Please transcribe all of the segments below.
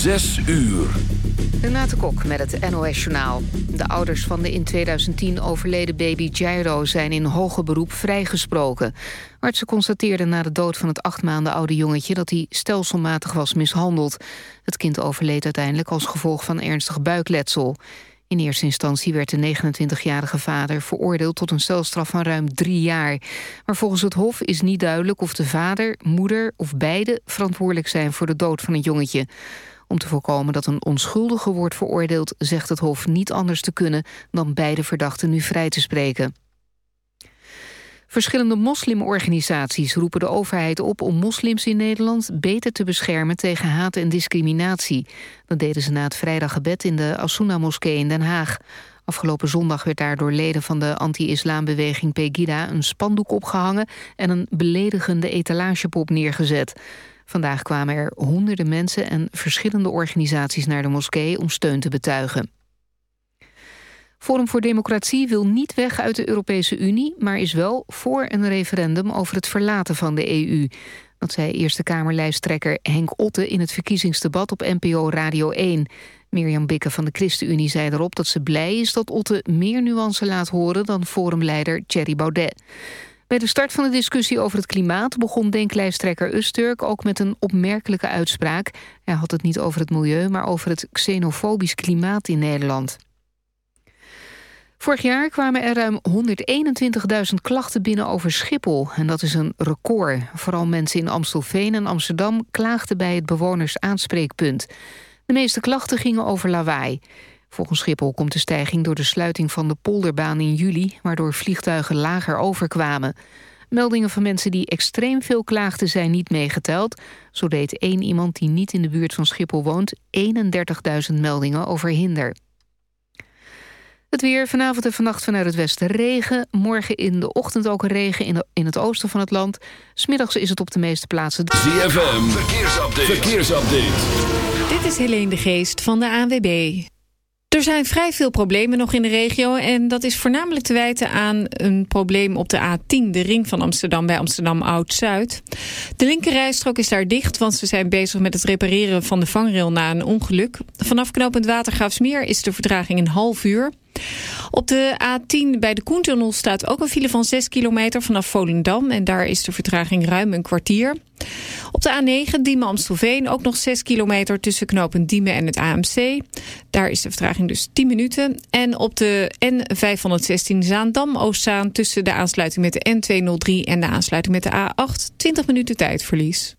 Zes uur. Renate Kok met het NOS Journaal. De ouders van de in 2010 overleden baby Jairo zijn in hoger beroep vrijgesproken. Artsen constateerden na de dood van het acht maanden oude jongetje... dat hij stelselmatig was mishandeld. Het kind overleed uiteindelijk als gevolg van ernstig buikletsel. In eerste instantie werd de 29-jarige vader veroordeeld tot een celstraf van ruim drie jaar. Maar volgens het Hof is niet duidelijk of de vader, moeder of beide verantwoordelijk zijn voor de dood van het jongetje. Om te voorkomen dat een onschuldige wordt veroordeeld... zegt het Hof niet anders te kunnen dan beide verdachten nu vrij te spreken. Verschillende moslimorganisaties roepen de overheid op om moslims in Nederland beter te beschermen tegen haat en discriminatie. Dat deden ze na het vrijdaggebed in de Asuna-moskee in Den Haag. Afgelopen zondag werd daar door leden van de anti-islambeweging Pegida een spandoek opgehangen en een beledigende etalagepop neergezet. Vandaag kwamen er honderden mensen en verschillende organisaties naar de moskee om steun te betuigen. Forum voor Democratie wil niet weg uit de Europese Unie... maar is wel voor een referendum over het verlaten van de EU. Dat zei Eerste Kamerlijsttrekker Henk Otte... in het verkiezingsdebat op NPO Radio 1. Mirjam Bikke van de ChristenUnie zei erop dat ze blij is... dat Otte meer nuance laat horen dan forumleider Thierry Baudet. Bij de start van de discussie over het klimaat... begon denklijsttrekker Usturk ook met een opmerkelijke uitspraak. Hij had het niet over het milieu, maar over het xenofobisch klimaat in Nederland. Vorig jaar kwamen er ruim 121.000 klachten binnen over Schiphol. En dat is een record. Vooral mensen in Amstelveen en Amsterdam klaagden bij het bewonersaanspreekpunt. De meeste klachten gingen over lawaai. Volgens Schiphol komt de stijging door de sluiting van de polderbaan in juli... waardoor vliegtuigen lager overkwamen. Meldingen van mensen die extreem veel klaagden zijn niet meegeteld. Zo deed één iemand die niet in de buurt van Schiphol woont... 31.000 meldingen over hinder. Het weer vanavond en vannacht vanuit het westen regen. Morgen in de ochtend ook regen in, in het oosten van het land. Smiddags is het op de meeste plaatsen... ZFM, verkeersupdate. verkeersupdate. Dit is Helene de Geest van de ANWB. Er zijn vrij veel problemen nog in de regio... en dat is voornamelijk te wijten aan een probleem op de A10... de ring van Amsterdam bij Amsterdam Oud-Zuid. De linkerrijstrook is daar dicht... want ze zijn bezig met het repareren van de vangrail na een ongeluk. Vanaf knooppunt Watergraafsmeer is de vertraging een half uur... Op de A10 bij de Koentunnel staat ook een file van 6 kilometer vanaf Volendam. En daar is de vertraging ruim een kwartier. Op de A9 Diemen-Amstelveen ook nog 6 kilometer tussen knopen Diemen en het AMC. Daar is de vertraging dus 10 minuten. En op de N516 Zaandam-Oostzaan tussen de aansluiting met de N203 en de aansluiting met de A8 20 minuten tijdverlies.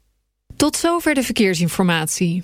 Tot zover de verkeersinformatie.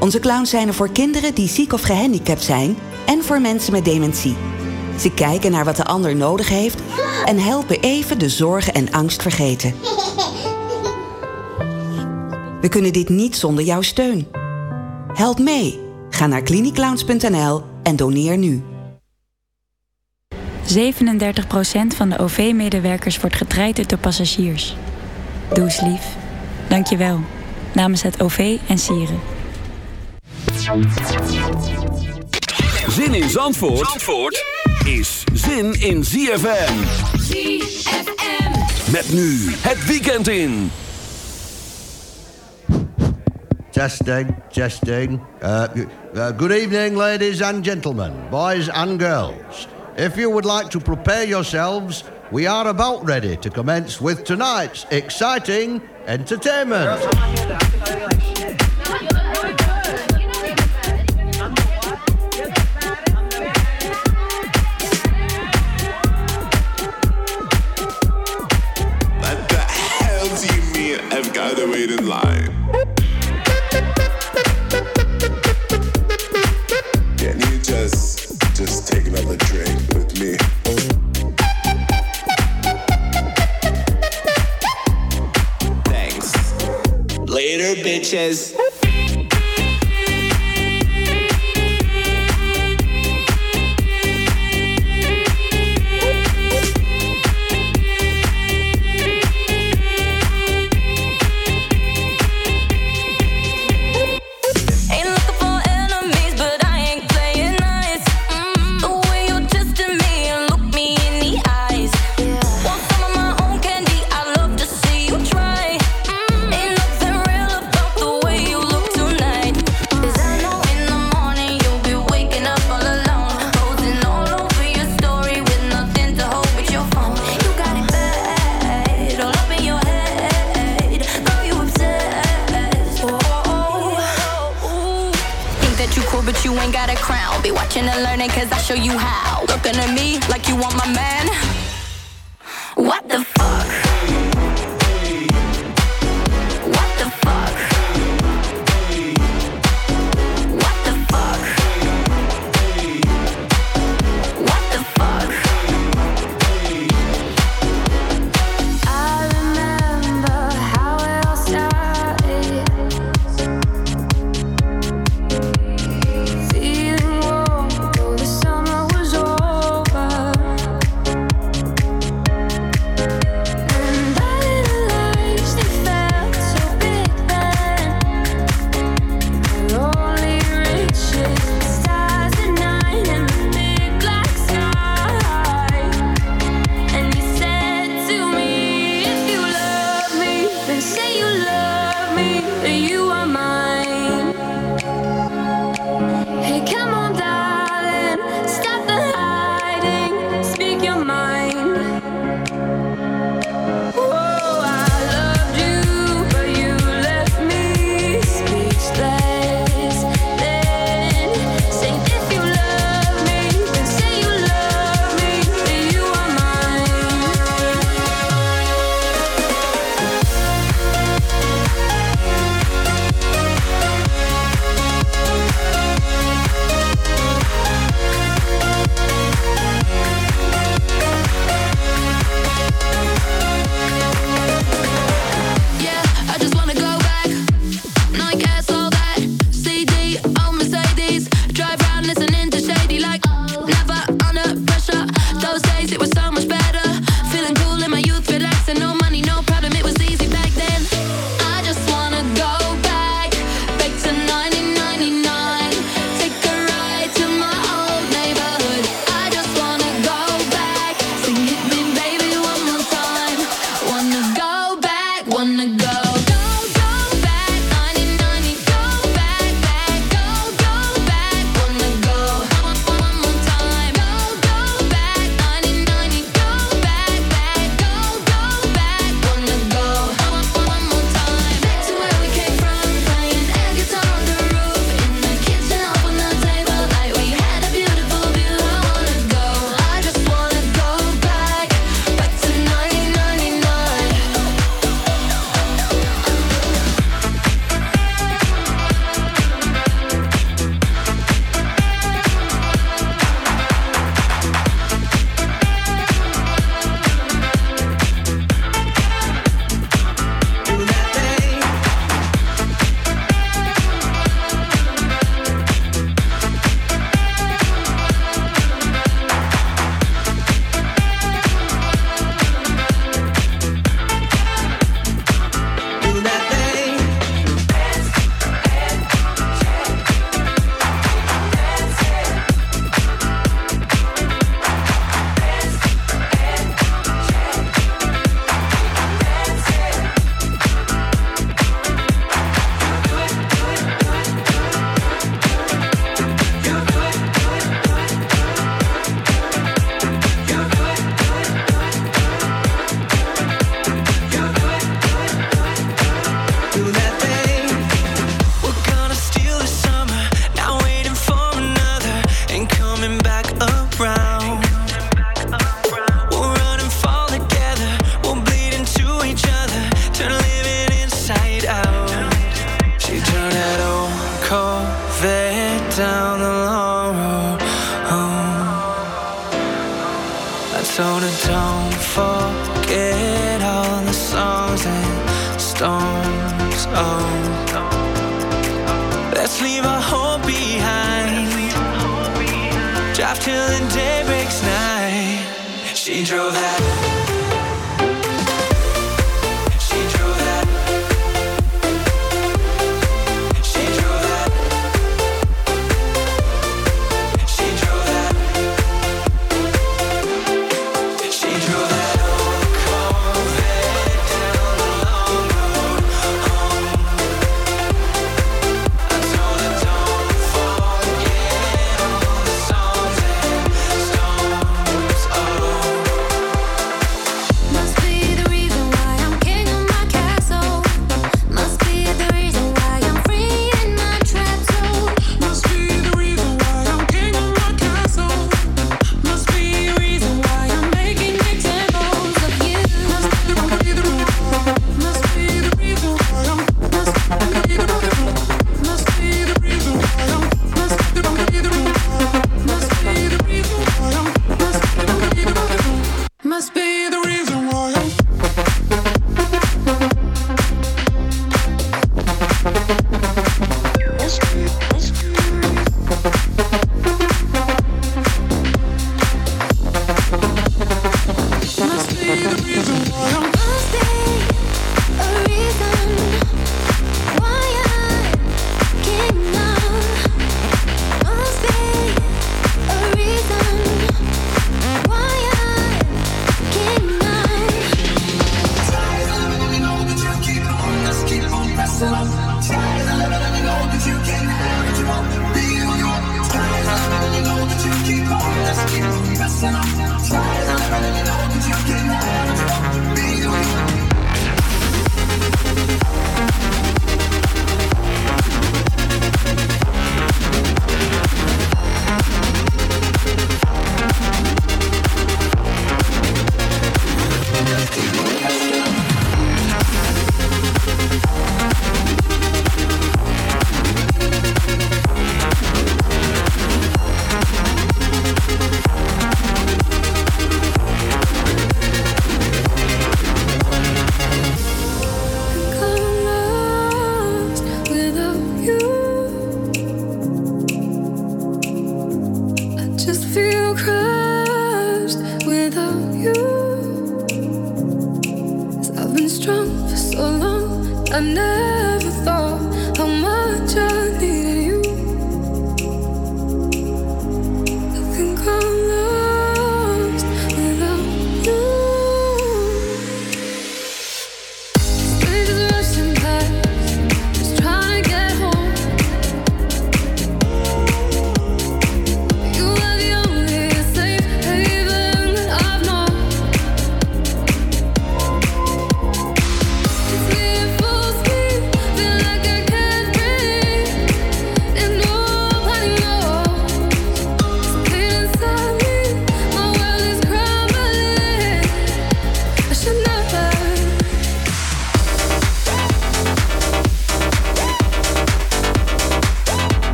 Onze clowns zijn er voor kinderen die ziek of gehandicapt zijn... en voor mensen met dementie. Ze kijken naar wat de ander nodig heeft... en helpen even de zorgen en angst vergeten. We kunnen dit niet zonder jouw steun. Help mee. Ga naar cliniclowns.nl en doneer nu. 37% van de OV-medewerkers wordt getraind door passagiers. Doe eens lief. Dank je wel. Namens het OV en Sieren. Zin in Zandvoort, Zandvoort is zin in ZFM. ZFM. Met nu het weekend in. Testing, testing. Uh, uh, good evening, ladies and gentlemen, boys and girls. If you would like to prepare yourselves, we are about ready to commence with tonight's exciting entertainment. Sanchez.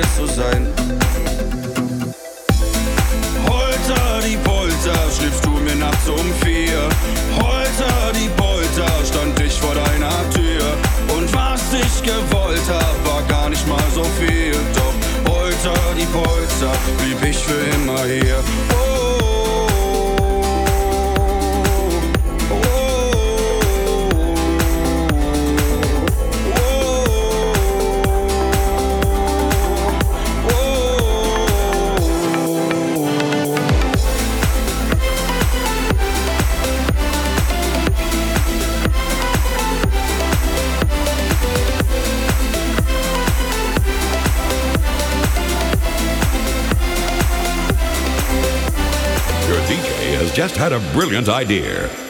hier zu sein. Holter die Polter, schliefst du mir nachts um vier. Holter die Polter, stand ich vor deiner Tür. Und was ich gewollt hab, war gar nicht mal so viel. Doch Holter die Polter, blieb ich für immer hier. had a brilliant idea.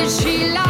Did she lie